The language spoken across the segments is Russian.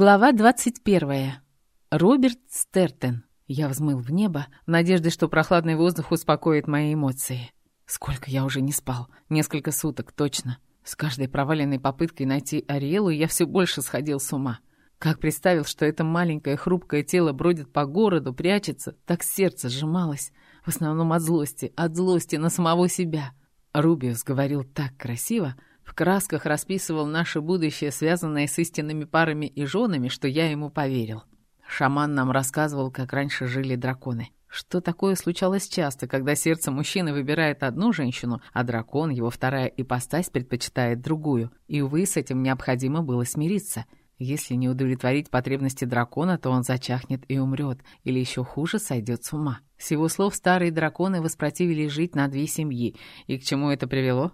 Глава 21. Роберт Стертен. Я взмыл в небо, в надежде, что прохладный воздух успокоит мои эмоции. Сколько я уже не спал. Несколько суток, точно. С каждой проваленной попыткой найти Ариэлу я все больше сходил с ума. Как представил, что это маленькое хрупкое тело бродит по городу, прячется, так сердце сжималось. В основном от злости, от злости на самого себя. Рубиус говорил так красиво, в красках расписывал наше будущее, связанное с истинными парами и женами, что я ему поверил. Шаман нам рассказывал, как раньше жили драконы. Что такое случалось часто, когда сердце мужчины выбирает одну женщину, а дракон, его вторая ипостась, предпочитает другую. И, увы, с этим необходимо было смириться. Если не удовлетворить потребности дракона, то он зачахнет и умрет, или еще хуже, сойдет с ума. С его слов старые драконы воспротивились жить на две семьи. И к чему это привело?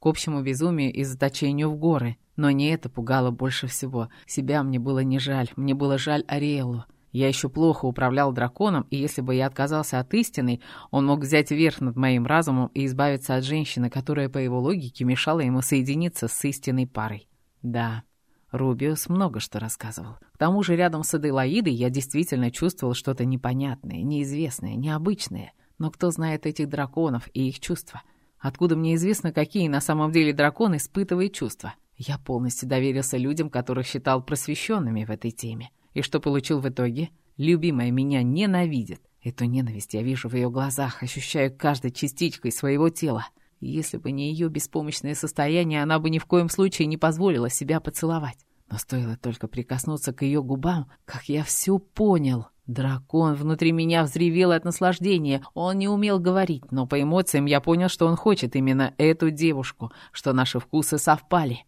К общему безумию и заточению в горы. Но не это пугало больше всего. Себя мне было не жаль, мне было жаль Ариэлу. Я еще плохо управлял драконом, и если бы я отказался от истины, он мог взять верх над моим разумом и избавиться от женщины, которая, по его логике, мешала ему соединиться с истинной парой. Да, Рубиус много что рассказывал. К тому же рядом с Аделаидой я действительно чувствовал что-то непонятное, неизвестное, необычное. Но кто знает этих драконов и их чувства? Откуда мне известно, какие на самом деле дракон испытывает чувства? Я полностью доверился людям, которых считал просвещенными в этой теме. И что получил в итоге? Любимая меня ненавидит. Эту ненависть я вижу в ее глазах, ощущаю каждой частичкой своего тела. Если бы не ее беспомощное состояние, она бы ни в коем случае не позволила себя поцеловать. Но стоило только прикоснуться к ее губам, как я все понял. Дракон внутри меня взревел от наслаждения. Он не умел говорить, но по эмоциям я понял, что он хочет именно эту девушку, что наши вкусы совпали.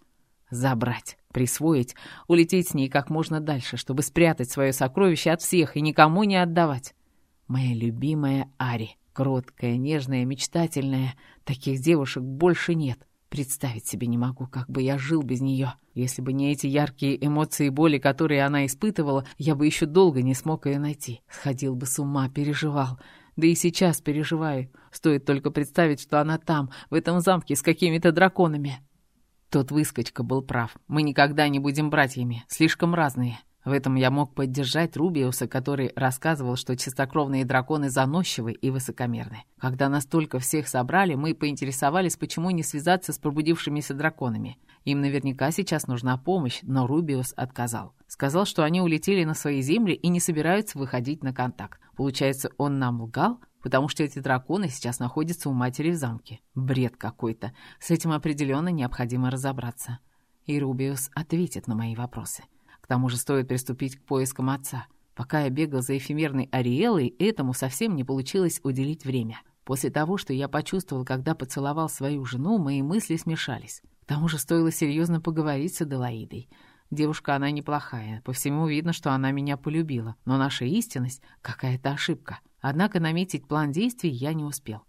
Забрать, присвоить, улететь с ней как можно дальше, чтобы спрятать свое сокровище от всех и никому не отдавать. Моя любимая Ари, кроткая, нежная, мечтательная. Таких девушек больше нет. Представить себе не могу, как бы я жил без нее. Если бы не эти яркие эмоции и боли, которые она испытывала, я бы еще долго не смог ее найти. Сходил бы с ума, переживал. Да и сейчас переживаю. Стоит только представить, что она там, в этом замке с какими-то драконами. Тот выскочка был прав. Мы никогда не будем братьями. Слишком разные. В этом я мог поддержать Рубиуса, который рассказывал, что чистокровные драконы заносчивы и высокомерны. Когда настолько всех собрали, мы поинтересовались, почему не связаться с пробудившимися драконами. Им наверняка сейчас нужна помощь, но Рубиус отказал. Сказал, что они улетели на свои земли и не собираются выходить на контакт. Получается, он нам лгал? потому что эти драконы сейчас находятся у матери в замке. Бред какой-то. С этим определенно необходимо разобраться. И Рубиус ответит на мои вопросы. К тому же стоит приступить к поискам отца. Пока я бегал за эфемерной Ариэлой, этому совсем не получилось уделить время. После того, что я почувствовал, когда поцеловал свою жену, мои мысли смешались. К тому же стоило серьезно поговорить с Аделаидой. Девушка она неплохая, по всему видно, что она меня полюбила, но наша истинность — какая-то ошибка. Однако наметить план действий я не успел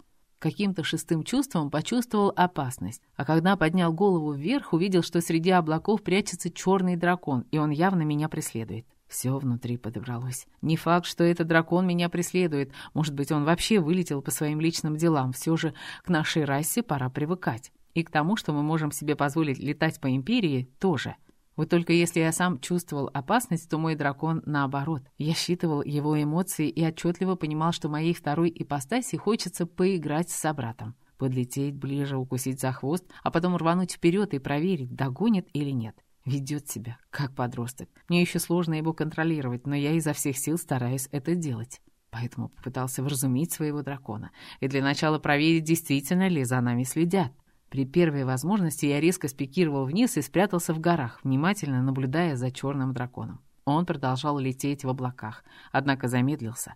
каким-то шестым чувством почувствовал опасность, а когда поднял голову вверх, увидел, что среди облаков прячется черный дракон, и он явно меня преследует. Все внутри подобралось. Не факт, что этот дракон меня преследует. Может быть, он вообще вылетел по своим личным делам. Все же к нашей расе пора привыкать. И к тому, что мы можем себе позволить летать по империи, тоже. Вот только если я сам чувствовал опасность, то мой дракон наоборот. Я считывал его эмоции и отчетливо понимал, что моей второй ипостаси хочется поиграть с собратом. Подлететь ближе, укусить за хвост, а потом рвануть вперед и проверить, догонит или нет. Ведет себя, как подросток. Мне еще сложно его контролировать, но я изо всех сил стараюсь это делать. Поэтому попытался вразумить своего дракона. И для начала проверить, действительно ли за нами следят. При первой возможности я резко спикировал вниз и спрятался в горах, внимательно наблюдая за черным драконом. Он продолжал лететь в облаках, однако замедлился.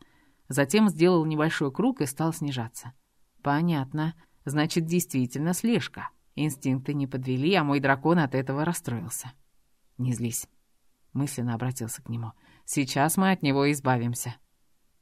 Затем сделал небольшой круг и стал снижаться. «Понятно. Значит, действительно слежка. Инстинкты не подвели, а мой дракон от этого расстроился». «Не злись», — мысленно обратился к нему. «Сейчас мы от него избавимся».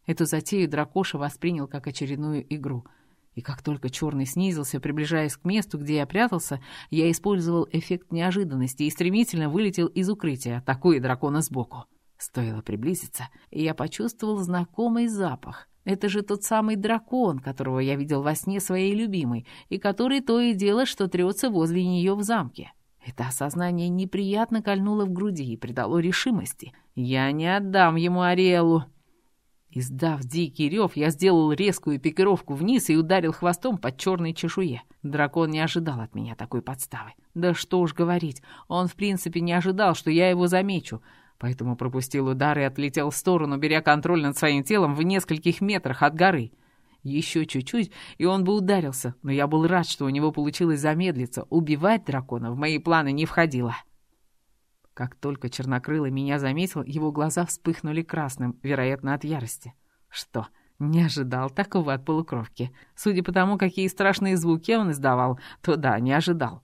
Эту затею дракоша воспринял как очередную игру — и как только черный снизился, приближаясь к месту, где я прятался, я использовал эффект неожиданности и стремительно вылетел из укрытия, атакуя дракона сбоку. Стоило приблизиться, и я почувствовал знакомый запах. Это же тот самый дракон, которого я видел во сне своей любимой, и который то и дело, что трется возле нее в замке. Это осознание неприятно кольнуло в груди и придало решимости. «Я не отдам ему Ариэлу!» Издав дикий рев, я сделал резкую пикировку вниз и ударил хвостом под черной чешуе. Дракон не ожидал от меня такой подставы. Да что уж говорить, он в принципе не ожидал, что я его замечу, поэтому пропустил удар и отлетел в сторону, беря контроль над своим телом в нескольких метрах от горы. Еще чуть-чуть, и он бы ударился, но я был рад, что у него получилось замедлиться. Убивать дракона в мои планы не входило. Как только Чернокрылый меня заметил, его глаза вспыхнули красным, вероятно, от ярости. Что, не ожидал такого от полукровки? Судя по тому, какие страшные звуки он издавал, то да, не ожидал.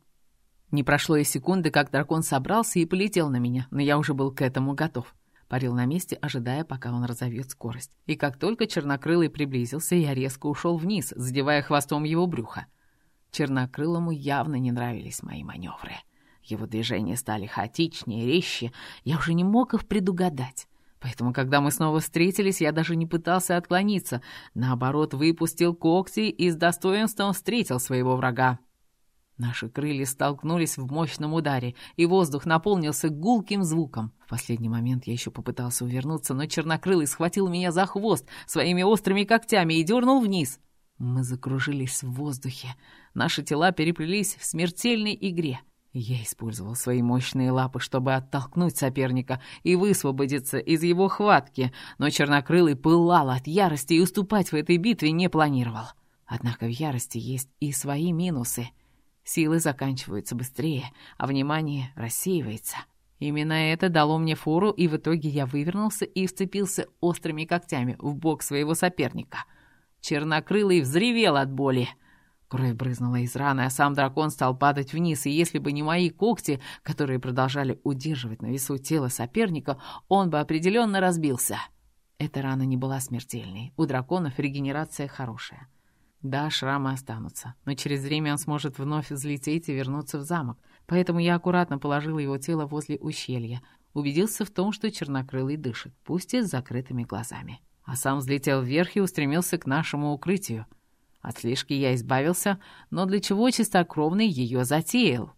Не прошло и секунды, как дракон собрался и полетел на меня, но я уже был к этому готов. Парил на месте, ожидая, пока он разовьет скорость. И как только Чернокрылый приблизился, я резко ушел вниз, задевая хвостом его брюха. Чернокрылому явно не нравились мои маневры. Его движения стали хаотичнее, резче, я уже не мог их предугадать. Поэтому, когда мы снова встретились, я даже не пытался отклониться, наоборот, выпустил когти и с достоинством встретил своего врага. Наши крылья столкнулись в мощном ударе, и воздух наполнился гулким звуком. В последний момент я еще попытался увернуться, но чернокрылый схватил меня за хвост своими острыми когтями и дернул вниз. Мы закружились в воздухе. Наши тела переплелись в смертельной игре — я использовал свои мощные лапы, чтобы оттолкнуть соперника и высвободиться из его хватки, но чернокрылый пылал от ярости и уступать в этой битве не планировал. Однако в ярости есть и свои минусы. Силы заканчиваются быстрее, а внимание рассеивается. Именно это дало мне фору, и в итоге я вывернулся и вцепился острыми когтями в бок своего соперника. Чернокрылый взревел от боли — Кровь брызнула из раны, а сам дракон стал падать вниз, и если бы не мои когти, которые продолжали удерживать на весу тело соперника, он бы определенно разбился. Эта рана не была смертельной. У драконов регенерация хорошая. Да, шрамы останутся, но через время он сможет вновь взлететь и вернуться в замок. Поэтому я аккуратно положила его тело возле ущелья. Убедился в том, что чернокрылый дышит, пусть и с закрытыми глазами. А сам взлетел вверх и устремился к нашему укрытию — от слежки я избавился, но для чего чистокровный ее затеял?